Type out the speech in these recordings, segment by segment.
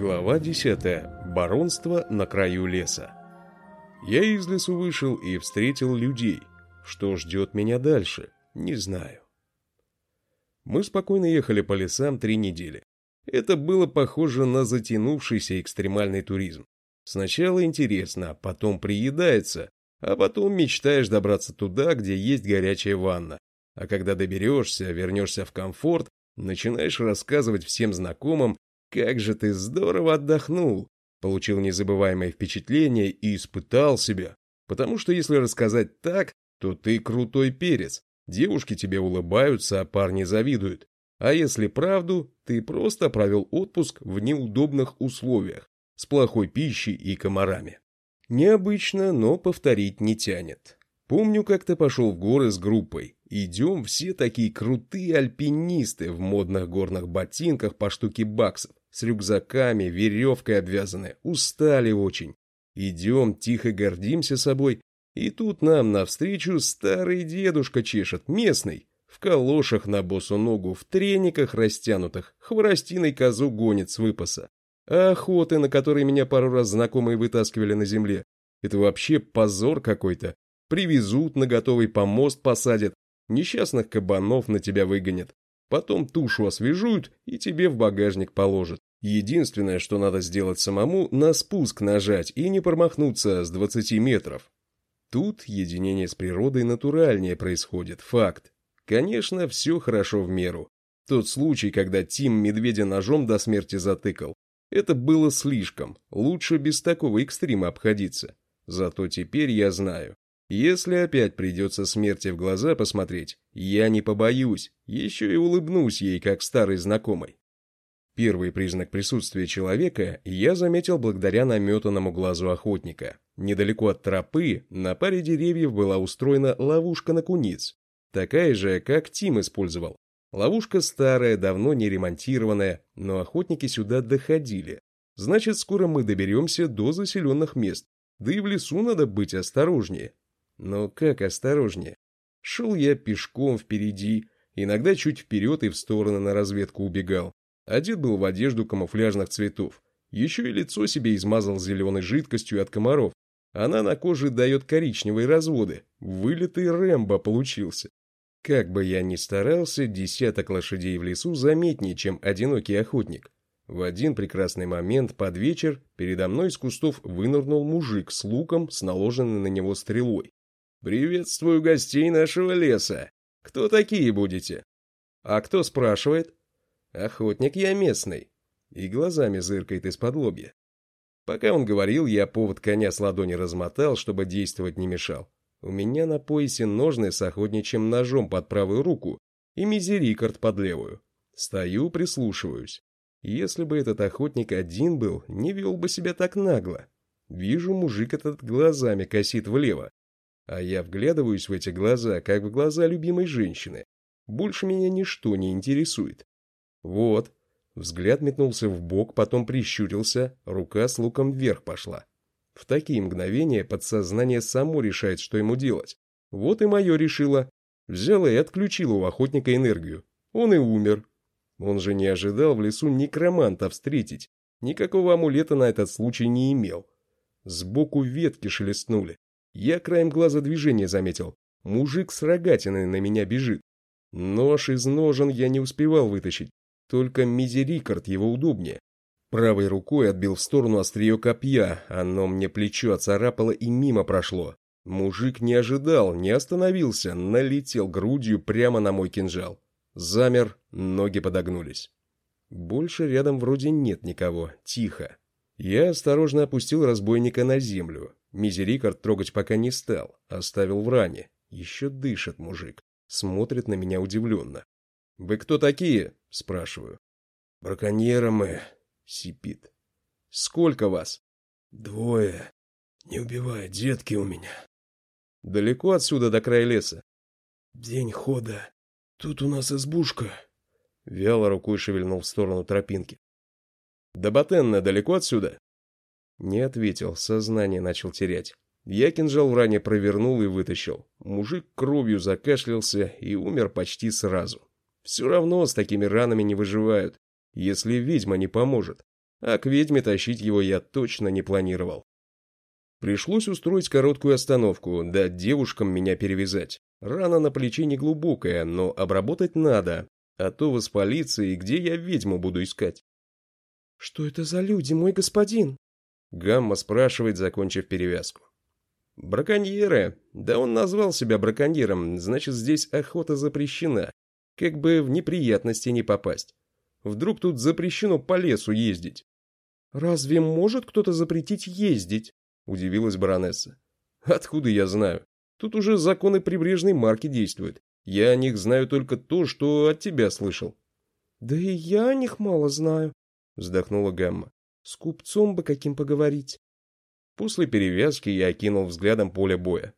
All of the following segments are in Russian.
Глава 10. Баронство на краю леса. Я из лесу вышел и встретил людей. Что ждет меня дальше, не знаю. Мы спокойно ехали по лесам три недели. Это было похоже на затянувшийся экстремальный туризм. Сначала интересно, потом приедается, а потом мечтаешь добраться туда, где есть горячая ванна. А когда доберешься, вернешься в комфорт, начинаешь рассказывать всем знакомым, как же ты здорово отдохнул, получил незабываемое впечатление и испытал себя. Потому что если рассказать так, то ты крутой перец. Девушки тебе улыбаются, а парни завидуют. А если правду, ты просто провел отпуск в неудобных условиях, с плохой пищей и комарами. Необычно, но повторить не тянет. Помню, как ты пошел в горы с группой. Идем все такие крутые альпинисты в модных горных ботинках по штуке баксов с рюкзаками, веревкой обвязаны, устали очень. Идем, тихо гордимся собой, и тут нам навстречу старый дедушка чешет, местный, в калошах на босу ногу, в трениках растянутых, хворостиной козу гонит с выпаса. А охоты, на которые меня пару раз знакомые вытаскивали на земле, это вообще позор какой-то. Привезут на готовый помост посадят, несчастных кабанов на тебя выгонят. Потом тушу освежуют и тебе в багажник положат. Единственное, что надо сделать самому, на спуск нажать и не промахнуться с 20 метров. Тут единение с природой натуральнее происходит, факт. Конечно, все хорошо в меру. Тот случай, когда Тим медведя ножом до смерти затыкал, это было слишком, лучше без такого экстрима обходиться. Зато теперь я знаю, если опять придется смерти в глаза посмотреть, я не побоюсь, еще и улыбнусь ей, как старый знакомый. Первый признак присутствия человека я заметил благодаря наметанному глазу охотника. Недалеко от тропы на паре деревьев была устроена ловушка на куниц. Такая же, как Тим использовал. Ловушка старая, давно не ремонтированная, но охотники сюда доходили. Значит, скоро мы доберемся до заселенных мест. Да и в лесу надо быть осторожнее. Но как осторожнее? Шел я пешком впереди, иногда чуть вперед и в стороны на разведку убегал. Одет был в одежду камуфляжных цветов. Еще и лицо себе измазал зеленой жидкостью от комаров. Она на коже дает коричневые разводы. Вылитый Рэмбо получился. Как бы я ни старался, десяток лошадей в лесу заметнее, чем одинокий охотник. В один прекрасный момент под вечер передо мной из кустов вынырнул мужик с луком с наложенной на него стрелой. «Приветствую гостей нашего леса. Кто такие будете?» «А кто спрашивает?» «Охотник я местный». И глазами зыркает из-под лобья. Пока он говорил, я повод коня с ладони размотал, чтобы действовать не мешал. У меня на поясе ножны с охотничьим ножом под правую руку и мизерикорд под левую. Стою, прислушиваюсь. Если бы этот охотник один был, не вел бы себя так нагло. Вижу, мужик этот глазами косит влево, а я вглядываюсь в эти глаза, как в глаза любимой женщины. Больше меня ничто не интересует. Вот. Взгляд метнулся в бок, потом прищурился, рука с луком вверх пошла. В такие мгновения подсознание само решает, что ему делать. Вот и мое решило. Взяла и отключила у охотника энергию. Он и умер. Он же не ожидал в лесу некроманта встретить. Никакого амулета на этот случай не имел. Сбоку ветки шелестнули. Я краем глаза движение заметил. Мужик с рогатиной на меня бежит. Нож из ножен я не успевал вытащить. Только мизерикорд его удобнее. Правой рукой отбил в сторону острие копья, оно мне плечо оцарапало и мимо прошло. Мужик не ожидал, не остановился, налетел грудью прямо на мой кинжал. Замер, ноги подогнулись. Больше рядом вроде нет никого, тихо. Я осторожно опустил разбойника на землю. Мизерикард трогать пока не стал, оставил в ране. Еще дышит мужик, смотрит на меня удивленно. «Вы кто такие?» – спрашиваю. «Браконьеры мы», – сипит. «Сколько вас?» «Двое. Не убивай, детки у меня». «Далеко отсюда до края леса?» «День хода. Тут у нас избушка». Вяло рукой шевельнул в сторону тропинки. «До Батенна далеко отсюда?» Не ответил, сознание начал терять. Я кинжал в ране провернул и вытащил. Мужик кровью закашлялся и умер почти сразу. Все равно с такими ранами не выживают, если ведьма не поможет. а к ведьме тащить его я точно не планировал. Пришлось устроить короткую остановку, дать девушкам меня перевязать. Рана на плече не глубокая, но обработать надо, а то воспалится, и где я ведьму буду искать? «Что это за люди, мой господин?» Гамма спрашивает, закончив перевязку. «Браконьеры. Да он назвал себя браконьером, значит, здесь охота запрещена. Как бы в неприятности не попасть. Вдруг тут запрещено по лесу ездить?» «Разве может кто-то запретить ездить?» – удивилась баронесса. «Откуда я знаю? Тут уже законы прибрежной марки действуют. Я о них знаю только то, что от тебя слышал». «Да и я о них мало знаю», – вздохнула Гамма. «С купцом бы каким поговорить». После перевязки я окинул взглядом поле боя.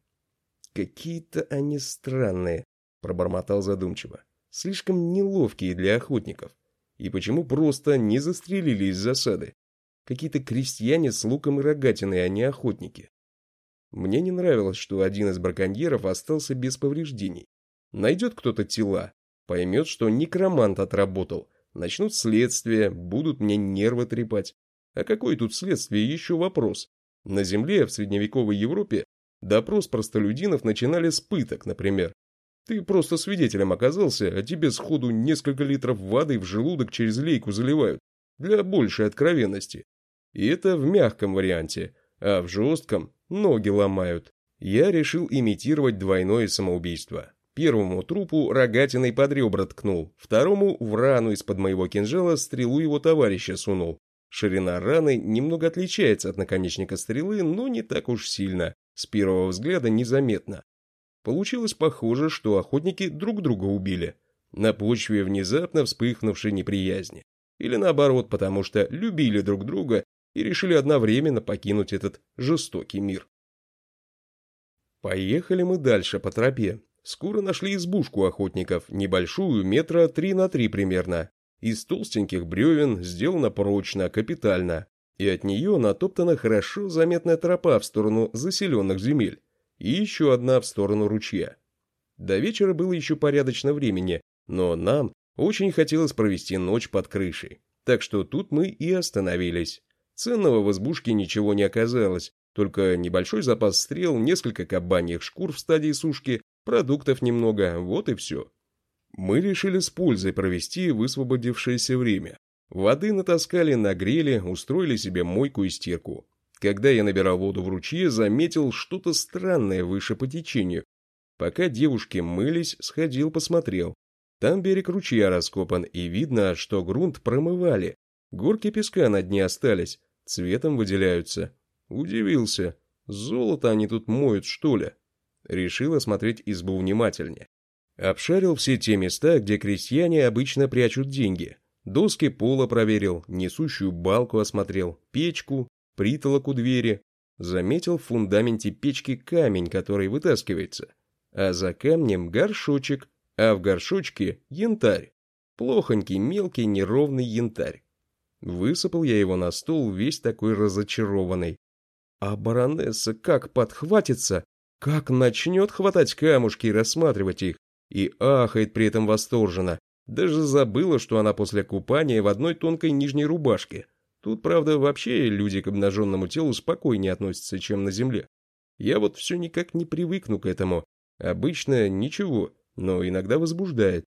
«Какие-то они странные», – пробормотал задумчиво. «Слишком неловкие для охотников. И почему просто не застрелили из засады? Какие-то крестьяне с луком и рогатиной, а не охотники. Мне не нравилось, что один из браконьеров остался без повреждений. Найдет кто-то тела, поймет, что некромант отработал, начнут следствие, будут мне нервы трепать. А какое тут следствие, еще вопрос. На земле, в средневековой Европе, допрос простолюдинов начинали с пыток, например. Ты просто свидетелем оказался, а тебе сходу несколько литров воды в желудок через лейку заливают. Для большей откровенности. И это в мягком варианте, а в жестком ноги ломают. Я решил имитировать двойное самоубийство. Первому трупу рогатиной под ребра ткнул, второму в рану из-под моего кинжала стрелу его товарища сунул. Ширина раны немного отличается от наконечника стрелы, но не так уж сильно, с первого взгляда незаметно. Получилось похоже, что охотники друг друга убили, на почве внезапно вспыхнувшей неприязни. Или наоборот, потому что любили друг друга и решили одновременно покинуть этот жестокий мир. Поехали мы дальше по тропе. Скоро нашли избушку охотников, небольшую, метра три на три примерно. Из толстеньких бревен, сделана прочно, капитально. И от нее натоптана хорошо заметная тропа в сторону заселенных земель. И еще одна в сторону ручья. До вечера было еще порядочно времени, но нам очень хотелось провести ночь под крышей. Так что тут мы и остановились. Ценного в избушке ничего не оказалось, только небольшой запас стрел, несколько кабаньих шкур в стадии сушки, продуктов немного, вот и все. Мы решили с пользой провести высвободившееся время. Воды натаскали, нагрели, устроили себе мойку и стирку. Когда я набирал воду в ручье, заметил что-то странное выше по течению. Пока девушки мылись, сходил посмотрел. Там берег ручья раскопан, и видно, что грунт промывали, Горки песка на дне остались, цветом выделяются. Удивился. Золото они тут моют, что ли? Решил осмотреть избу внимательнее. Обшарил все те места, где крестьяне обычно прячут деньги. Доски пола проверил, несущую балку осмотрел, печку, притолок у двери. Заметил в фундаменте печки камень, который вытаскивается. А за камнем горшочек, а в горшочке янтарь. Плохонький, мелкий, неровный янтарь. Высыпал я его на стол, весь такой разочарованный. А баронесса как подхватится, как начнет хватать камушки и рассматривать их, и ахает при этом восторженно. Даже забыла, что она после купания в одной тонкой нижней рубашке. Тут, правда, вообще люди к обнаженному телу спокойнее относятся, чем на земле. Я вот все никак не привыкну к этому. Обычно ничего, но иногда возбуждает.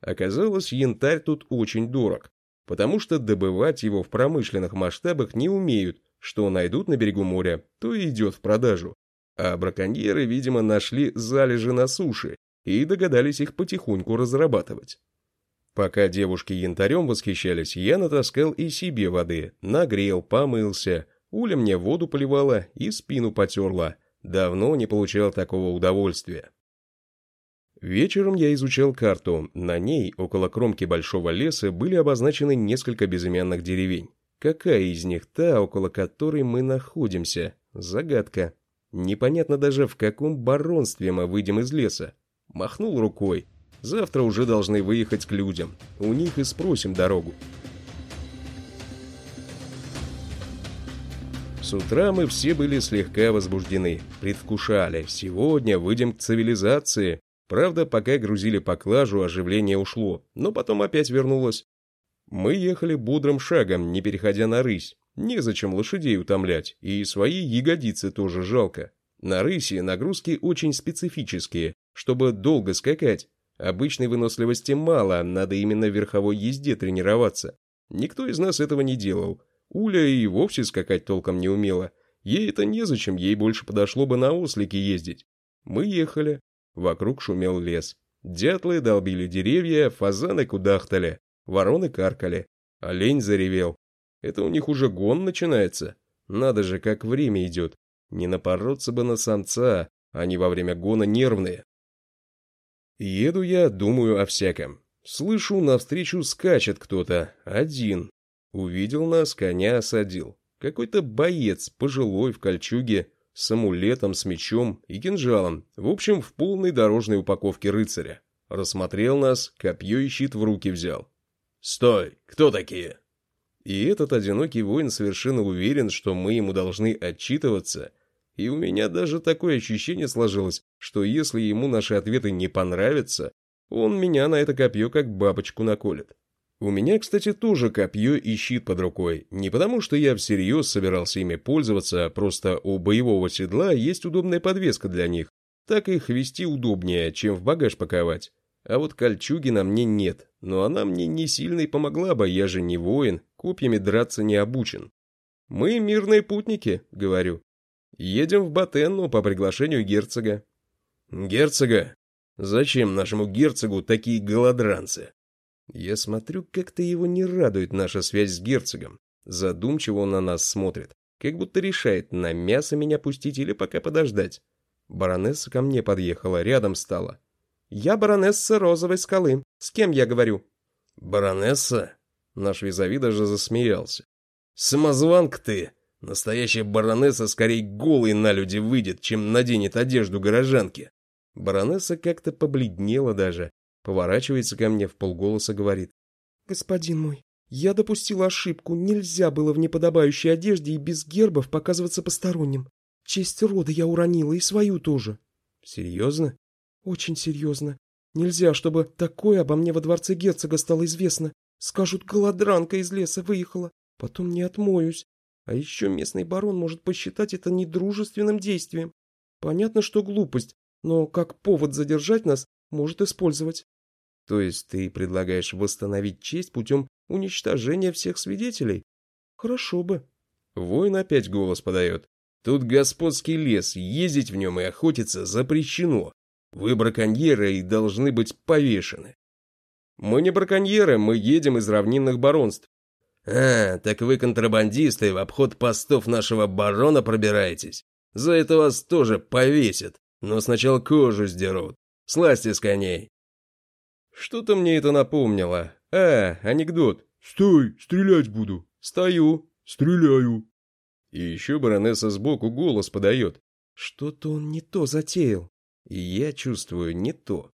Оказалось, янтарь тут очень дорог потому что добывать его в промышленных масштабах не умеют, что найдут на берегу моря, то и идет в продажу. А браконьеры, видимо, нашли залежи на суше и догадались их потихоньку разрабатывать. Пока девушки янтарем восхищались, я натаскал и себе воды, нагрел, помылся, Уля мне воду поливала и спину потерла. Давно не получал такого удовольствия. Вечером я изучал карту. На ней, около кромки большого леса, были обозначены несколько безымянных деревень. Какая из них та, около которой мы находимся? Загадка. Непонятно даже, в каком баронстве мы выйдем из леса. Махнул рукой. Завтра уже должны выехать к людям. У них и спросим дорогу. С утра мы все были слегка возбуждены, предвкушали. Сегодня выйдем к цивилизации, Правда, пока грузили поклажу, оживление ушло, но потом опять вернулось. Мы ехали бодрым шагом, не переходя на рысь. Незачем лошадей утомлять, и свои ягодицы тоже жалко. На рысе нагрузки очень специфические, чтобы долго скакать. Обычной выносливости мало, надо именно в верховой езде тренироваться. Никто из нас этого не делал. Уля и вовсе скакать толком не умела. Ей это незачем, ей больше подошло бы на ослике ездить. Мы ехали. Вокруг шумел лес. Дятлы долбили деревья, фазаны кудахтали, вороны каркали. Олень заревел. Это у них уже гон начинается. Надо же, как время идет. Не напороться бы на самца, они во время гона нервные. Еду я, думаю о всяком. Слышу, навстречу скачет кто-то, один. Увидел нас, коня осадил. Какой-то боец, пожилой, в кольчуге, с амулетом, с мечом и кинжалом, в общем, в полной дорожной упаковке рыцаря. Рассмотрел нас, копье и щит в руки взял. «Стой! Кто такие?» И этот одинокий воин совершенно уверен, что мы ему должны отчитываться, и у меня даже такое ощущение сложилось, что если ему наши ответы не понравятся, он меня на это копье как бабочку наколет. У меня, кстати, тоже копье и щит под рукой. Не потому, что я всерьез собирался ими пользоваться, а просто у боевого седла есть удобная подвеска для них. Так их вести удобнее, чем в багаж паковать. А вот кольчуги на мне нет, но она мне не сильно и помогла бы, я же не воин, копьями драться не обучен. Мы мирные путники, говорю. Едем в Батенну по приглашению герцога. Герцога? Зачем нашему герцогу такие голодранцы? Я смотрю, как-то его не радует наша связь с герцогом. Задумчиво он на нас смотрит, как будто решает, на мясо меня пустить или пока подождать. Баронесса ко мне подъехала, рядом стала. «Я баронесса Розовой скалы. С кем я говорю?» «Баронесса?» Наш визави даже засмеялся. «Самозванка ты! Настоящая баронесса скорее голой на люди выйдет, чем наденет одежду горожанки!» Баронесса как-то побледнела даже, Поворачивается ко мне в полголоса, говорит. «Господин мой, я допустила ошибку. Нельзя было в неподобающей одежде и без гербов показываться посторонним. Честь рода я уронила, и свою тоже». «Серьезно?» «Очень серьезно. Нельзя, чтобы такое обо мне во дворце герцога стало известно. Скажут, голодранка из леса выехала. Потом не отмоюсь. А еще местный барон может посчитать это недружественным действием. Понятно, что глупость, но как повод задержать нас может использовать. То есть ты предлагаешь восстановить честь путем уничтожения всех свидетелей? Хорошо бы. Воин опять голос подает. Тут господский лес, ездить в нем и охотиться запрещено. Вы браконьеры и должны быть повешены. Мы не браконьеры, мы едем из равнинных баронств. А, так вы контрабандисты в обход постов нашего барона пробираетесь. За это вас тоже повесят, но сначала кожу сдерут. Сласти с коней. Что-то мне это напомнило. А, анекдот. Стой, стрелять буду. Стою. Стреляю. И еще баронесса сбоку голос подает. Что-то он не то затеял. И я чувствую не то.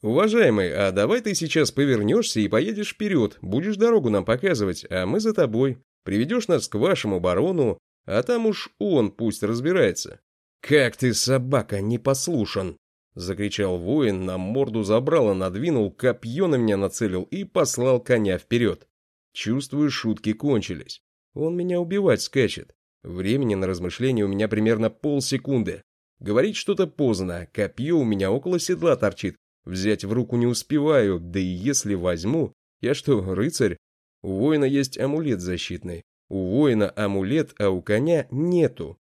«Уважаемый, а давай ты сейчас повернешься и поедешь вперед, будешь дорогу нам показывать, а мы за тобой. Приведешь нас к вашему барону, а там уж он пусть разбирается». «Как ты, собака, не послушан!» Закричал воин, на морду забрало, надвинул, копье на меня нацелил и послал коня вперед. Чувствую, шутки кончились. Он меня убивать скачет. Времени на размышление у меня примерно полсекунды. Говорить что-то поздно, копье у меня около седла торчит. Взять в руку не успеваю, да и если возьму... Я что, рыцарь? У воина есть амулет защитный. У воина амулет, а у коня нету.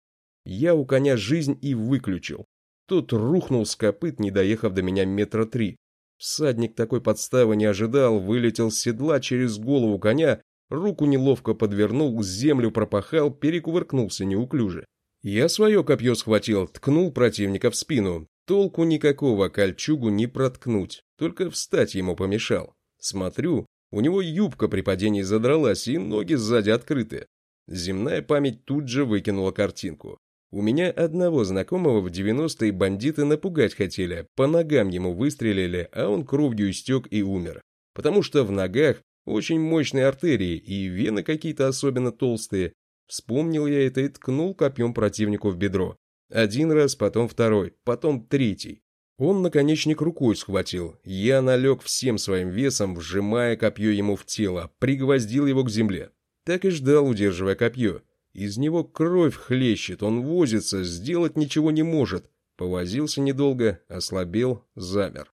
Я у коня жизнь и выключил. Тот рухнул с копыт, не доехав до меня метра три. Всадник такой подставы не ожидал, вылетел с седла через голову коня, руку неловко подвернул, землю пропахал, перекувыркнулся неуклюже. Я свое копье схватил, ткнул противника в спину. Толку никакого, кольчугу не проткнуть, только встать ему помешал. Смотрю, у него юбка при падении задралась и ноги сзади открыты. Земная память тут же выкинула картинку. У меня одного знакомого в 90-е бандиты напугать хотели, по ногам ему выстрелили, а он кровью истек и умер. Потому что в ногах очень мощные артерии и вены какие-то особенно толстые. Вспомнил я это и ткнул копьем противнику в бедро. Один раз, потом второй, потом третий. Он наконечник рукой схватил. Я налег всем своим весом, вжимая копье ему в тело, пригвоздил его к земле. Так и ждал, удерживая копье. Из него кровь хлещет, он возится, сделать ничего не может. Повозился недолго, ослабел, замер.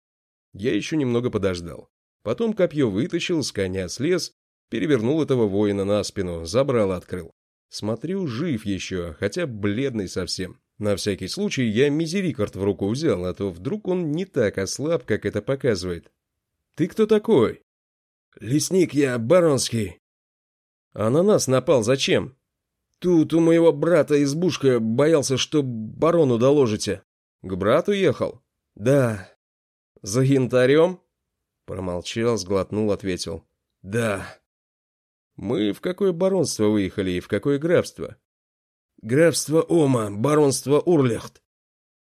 Я еще немного подождал. Потом копье вытащил, с коня слез, перевернул этого воина на спину, забрал открыл. Смотрю, жив еще, хотя бледный совсем. На всякий случай я мизерикорд в руку взял, а то вдруг он не так ослаб, как это показывает. «Ты кто такой?» «Лесник я, Баронский». «А на нас напал зачем?» «Тут у моего брата избушка, боялся, что барону доложите». «К брату ехал?» «Да». «За янтарем?» Промолчал, сглотнул, ответил. «Да». «Мы в какое баронство выехали и в какое графство?» Графство Ома, баронство Урлехт.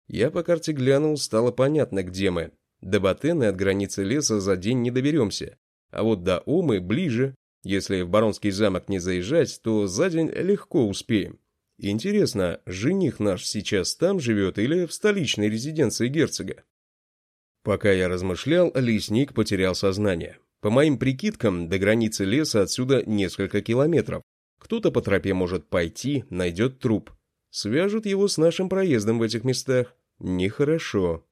Я по карте глянул, стало понятно, где мы. До Батены от границы леса за день не доберемся. А вот до Омы ближе. Если в Баронский замок не заезжать, то за день легко успеем. Интересно, жених наш сейчас там живет или в столичной резиденции герцога? Пока я размышлял, лесник потерял сознание. По моим прикидкам, до границы леса отсюда несколько километров. Кто-то по тропе может пойти, найдет труп. Свяжут его с нашим проездом в этих местах. Нехорошо.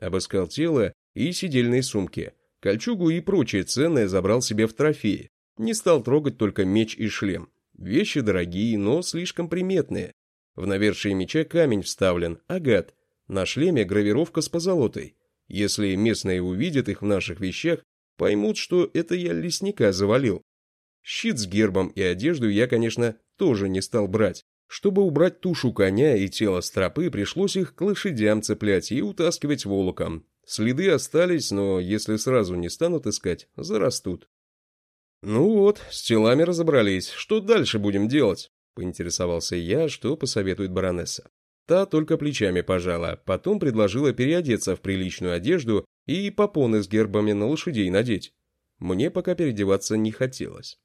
Обыскал тело и сидельные сумки. Кольчугу и прочее ценное забрал себе в трофеи. Не стал трогать только меч и шлем. Вещи дорогие, но слишком приметные. В навершие меча камень вставлен, агат. На шлеме гравировка с позолотой. Если местные увидят их в наших вещах, поймут, что это я лесника завалил. Щит с гербом и одежду я, конечно, тоже не стал брать. Чтобы убрать тушу коня и тело стропы, пришлось их к лошадям цеплять и утаскивать волоком. Следы остались, но если сразу не станут искать, зарастут. «Ну вот, с телами разобрались. Что дальше будем делать?» — поинтересовался я, что посоветует баронесса. Та только плечами пожала, потом предложила переодеться в приличную одежду и попоны с гербами на лошадей надеть. Мне пока переодеваться не хотелось.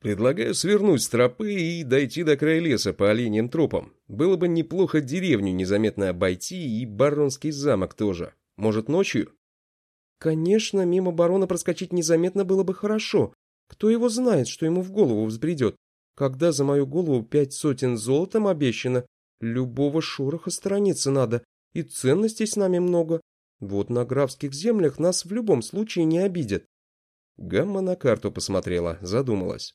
Предлагаю свернуть с тропы и дойти до края леса по оленьим тропам. Было бы неплохо деревню незаметно обойти и баронский замок тоже. Может, ночью? Конечно, мимо барона проскочить незаметно было бы хорошо. Кто его знает, что ему в голову взбредет. Когда за мою голову пять сотен золотом обещано, любого шороха сторониться надо, и ценностей с нами много. Вот на графских землях нас в любом случае не обидят. Гамма на карту посмотрела, задумалась.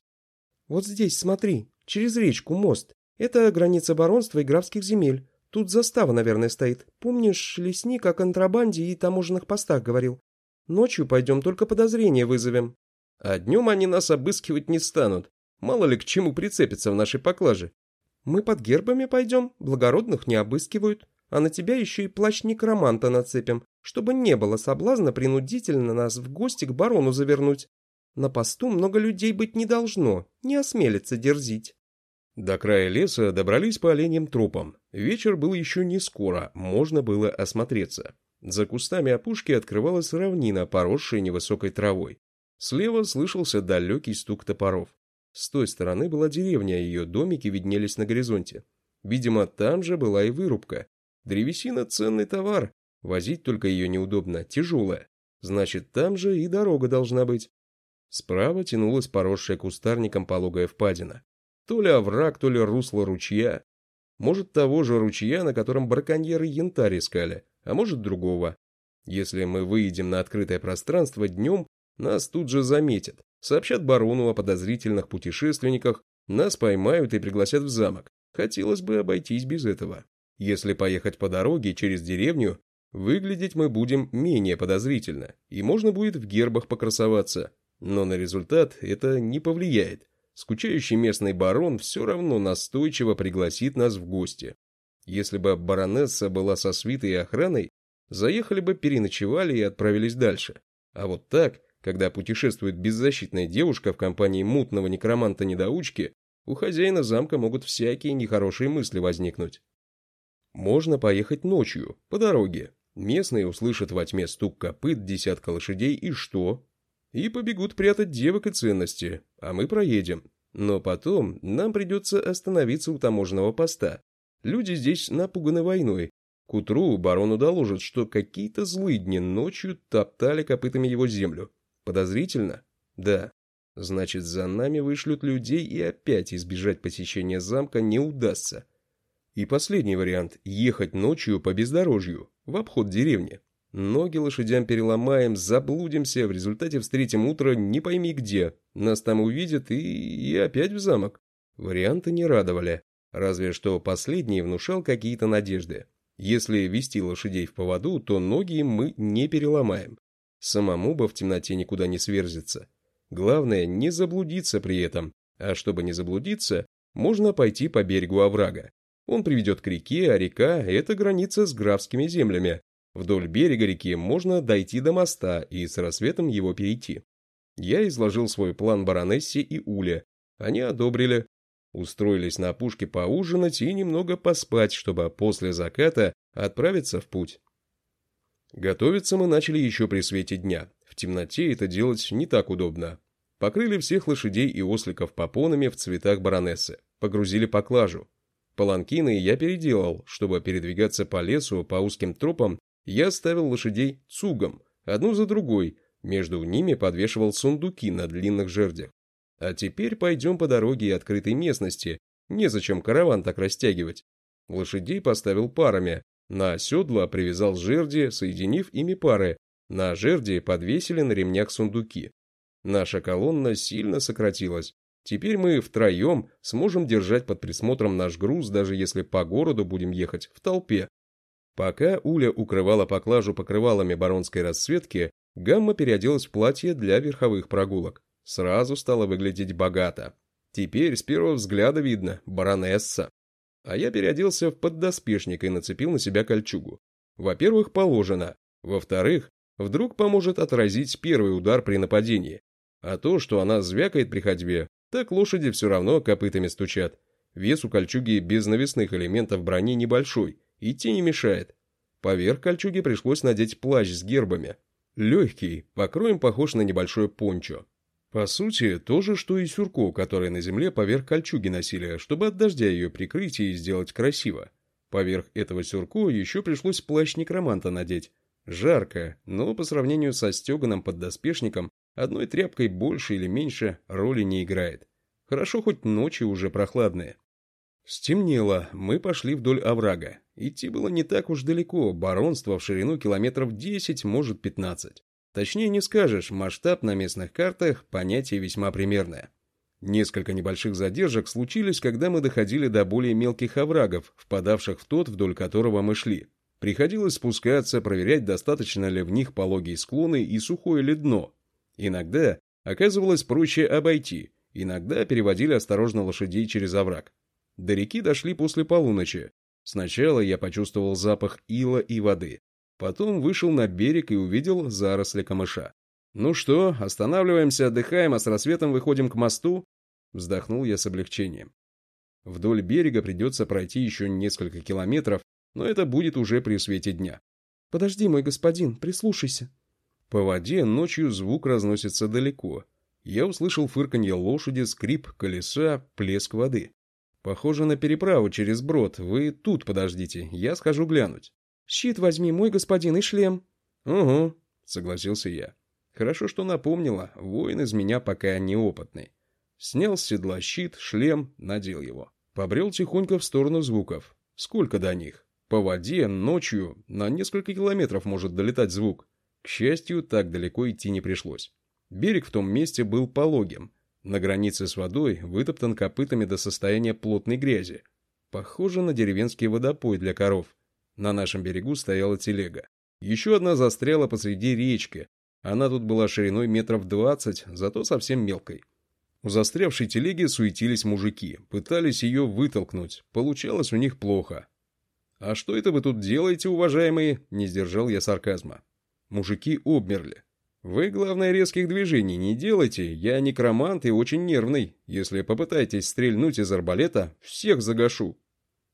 Вот здесь, смотри, через речку мост. Это граница баронства и графских земель. Тут застава, наверное, стоит. Помнишь, лесник о контрабанде и таможенных постах говорил? Ночью пойдем, только подозрения вызовем. А днем они нас обыскивать не станут. Мало ли к чему прицепиться в нашей поклаже. Мы под гербами пойдем, благородных не обыскивают. А на тебя еще и плащ некроманта нацепим, чтобы не было соблазна принудительно нас в гости к барону завернуть. На посту много людей быть не должно, не осмелится дерзить. До края леса добрались по оленям трупам. Вечер был еще не скоро, можно было осмотреться. За кустами опушки открывалась равнина, поросшая невысокой травой. Слева слышался далекий стук топоров. С той стороны была деревня, ее домики виднелись на горизонте. Видимо, там же была и вырубка. Древесина – ценный товар. Возить только ее неудобно, тяжелая. Значит, там же и дорога должна быть. Справа тянулась поросшая кустарником пологая впадина. То ли овраг, то ли русло ручья. Может, того же ручья, на котором браконьеры янтарь искали, а может, другого. Если мы выйдем на открытое пространство днем, нас тут же заметят, сообщат барону о подозрительных путешественниках, нас поймают и пригласят в замок. Хотелось бы обойтись без этого. Если поехать по дороге через деревню, выглядеть мы будем менее подозрительно, и можно будет в гербах покрасоваться, но на результат это не повлияет. Скучающий местный барон все равно настойчиво пригласит нас в гости. Если бы баронесса была со свитой и охраной, заехали бы, переночевали и отправились дальше. А вот так, когда путешествует беззащитная девушка в компании мутного некроманта-недоучки, у хозяина замка могут всякие нехорошие мысли возникнуть. Можно поехать ночью, по дороге. Местные услышат во тьме стук копыт десятка лошадей и что? И побегут прятать девок и ценности, а мы проедем. Но потом нам придется остановиться у таможенного поста. Люди здесь напуганы войной. К утру барону доложат, что какие-то злыдни ночью топтали копытами его землю. Подозрительно? Да. Значит, за нами вышлют людей, и опять избежать посещения замка не удастся. И последний вариант – ехать ночью по бездорожью, в обход деревни. Ноги лошадям переломаем, заблудимся, в результате встретим утро не пойми где. Нас там увидят и, и опять в замок. Варианты не радовали, разве что последний внушал какие-то надежды. Если вести лошадей в поводу, то ноги мы не переломаем. Самому бы в темноте никуда не сверзиться. Главное, не заблудиться при этом. А чтобы не заблудиться, можно пойти по берегу оврага. Он приведет к реке, а река – это граница с графскими землями. Вдоль берега реки можно дойти до моста и с рассветом его перейти. Я изложил свой план баронессе и Уле. Они одобрили. Устроились на опушке поужинать и немного поспать, чтобы после заката отправиться в путь. Готовиться мы начали еще при свете дня. В темноте это делать не так удобно. Покрыли всех лошадей и осликов попонами в цветах баронессы. Погрузили поклажу. Паланкины я переделал, чтобы передвигаться по лесу по узким тропам, я ставил лошадей цугом, одну за другой, между ними подвешивал сундуки на длинных жердях. А теперь пойдем по дороге и открытой местности, незачем караван так растягивать. Лошадей поставил парами, на седла привязал жерди, соединив ими пары, на жерди подвесили на ремнях сундуки. Наша колонна сильно сократилась, Теперь мы втроем сможем держать под присмотром наш груз, даже если по городу будем ехать в толпе. Пока Уля укрывала поклажу покрывалами баронской расцветки, Гамма переоделась в платье для верховых прогулок. Сразу стала выглядеть богато. Теперь с первого взгляда видно – баронесса. А я переоделся в поддоспешник и нацепил на себя кольчугу. Во-первых, положено. Во-вторых, вдруг поможет отразить первый удар при нападении. А то, что она звякает при ходьбе, так лошади все равно копытами стучат. Вес у кольчуги без навесных элементов брони небольшой, идти не мешает. Поверх кольчуги пришлось надеть плащ с гербами. Легкий, покроем похож на небольшой пончо. По сути, то же, что и сюрко, которое на земле поверх кольчуги носили, чтобы от дождя ее прикрыть и сделать красиво. Поверх этого сюрко еще пришлось плащ некроманта надеть. Жарко, но по сравнению со стеганым поддоспешником Одной тряпкой больше или меньше роли не играет. Хорошо хоть ночи уже прохладные. Стемнело, мы пошли вдоль оврага. Идти было не так уж далеко, баронство в ширину километров 10, может 15. Точнее не скажешь, масштаб на местных картах – понятие весьма примерное. Несколько небольших задержек случились, когда мы доходили до более мелких оврагов, впадавших в тот, вдоль которого мы шли. Приходилось спускаться, проверять, достаточно ли в них пологие склоны и сухое ли дно, Иногда оказывалось проще обойти, иногда переводили осторожно лошадей через овраг. До реки дошли после полуночи. Сначала я почувствовал запах ила и воды. Потом вышел на берег и увидел заросли камыша. «Ну что, останавливаемся, отдыхаем, а с рассветом выходим к мосту?» Вздохнул я с облегчением. Вдоль берега придется пройти еще несколько километров, но это будет уже при свете дня. «Подожди, мой господин, прислушайся», по воде ночью звук разносится далеко. Я услышал фырканье лошади, скрип колеса, плеск воды. Похоже на переправу через брод. Вы тут подождите, я схожу глянуть. Щит возьми, мой господин, и шлем. Угу, согласился я. Хорошо, что напомнила, воин из меня пока неопытный. Снял с седла щит, шлем, надел его. Побрел тихонько в сторону звуков. Сколько до них? По воде, ночью, на несколько километров может долетать звук. К счастью, так далеко идти не пришлось. Берег в том месте был пологим. На границе с водой вытоптан копытами до состояния плотной грязи. Похоже на деревенский водопой для коров. На нашем берегу стояла телега. Еще одна застряла посреди речки. Она тут была шириной метров двадцать, зато совсем мелкой. У застрявшей телеги суетились мужики, пытались ее вытолкнуть. Получалось у них плохо. «А что это вы тут делаете, уважаемые?» – не сдержал я сарказма. Мужики обмерли. Вы, главное, резких движений не делайте, я некромант и очень нервный. Если попытаетесь стрельнуть из арбалета, всех загашу.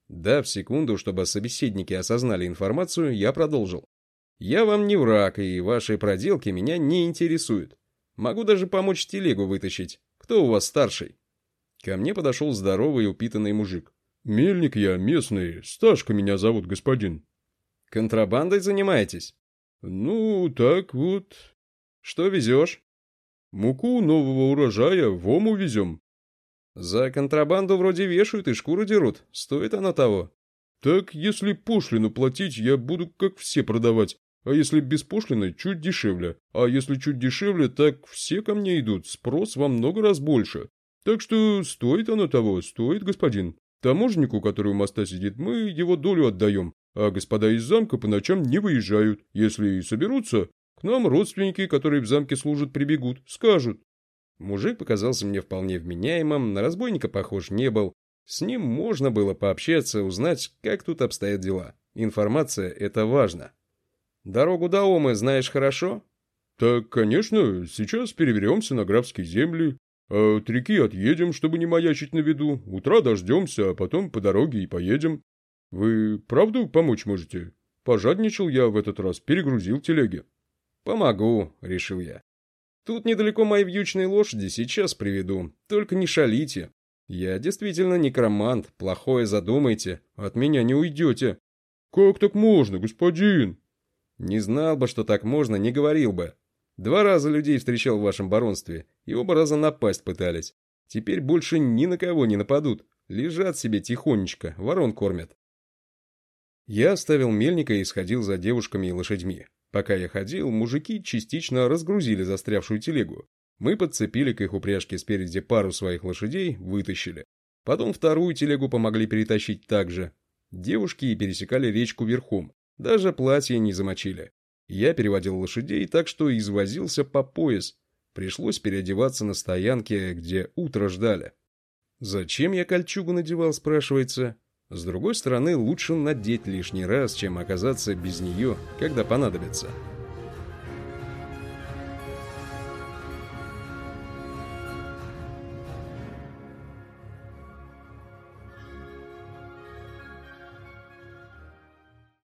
Дав секунду, чтобы собеседники осознали информацию, я продолжил. Я вам не враг, и ваши проделки меня не интересуют. Могу даже помочь телегу вытащить. Кто у вас старший? Ко мне подошел здоровый упитанный мужик. «Мельник я, местный. Сташка меня зовут, господин». Контрабандой занимаетесь? Ну, так вот. Что везешь? Муку нового урожая в Ому везем. За контрабанду вроде вешают и шкуру дерут. Стоит оно того. Так, если пошлину платить, я буду как все продавать. А если без пошлины, чуть дешевле. А если чуть дешевле, так все ко мне идут. Спрос во много раз больше. Так что стоит оно того, стоит, господин. Таможнику, который у моста сидит, мы его долю отдаем. А господа из замка по ночам не выезжают. Если и соберутся, к нам родственники, которые в замке служат, прибегут, скажут. Мужик показался мне вполне вменяемым, на разбойника похож не был. С ним можно было пообщаться, узнать, как тут обстоят дела. Информация – это важно. Дорогу до Омы знаешь хорошо? Так, конечно, сейчас переберемся на графские земли. А от реки отъедем, чтобы не маячить на виду. Утра дождемся, а потом по дороге и поедем. Вы правду помочь можете? Пожадничал я в этот раз, перегрузил телеги. Помогу, решил я. Тут недалеко мои вьючные лошади, сейчас приведу. Только не шалите. Я действительно некромант, плохое задумайте, от меня не уйдете. Как так можно, господин? Не знал бы, что так можно, не говорил бы. Два раза людей встречал в вашем баронстве, и оба раза напасть пытались. Теперь больше ни на кого не нападут. Лежат себе тихонечко, ворон кормят. Я оставил мельника и сходил за девушками и лошадьми. Пока я ходил, мужики частично разгрузили застрявшую телегу. Мы подцепили к их упряжке спереди пару своих лошадей, вытащили. Потом вторую телегу помогли перетащить также. Девушки пересекали речку верхом, даже платье не замочили. Я переводил лошадей так, что извозился по пояс. Пришлось переодеваться на стоянке, где утро ждали. Зачем я кольчугу надевал, спрашивается? С другой стороны, лучше надеть лишний раз, чем оказаться без нее, когда понадобится.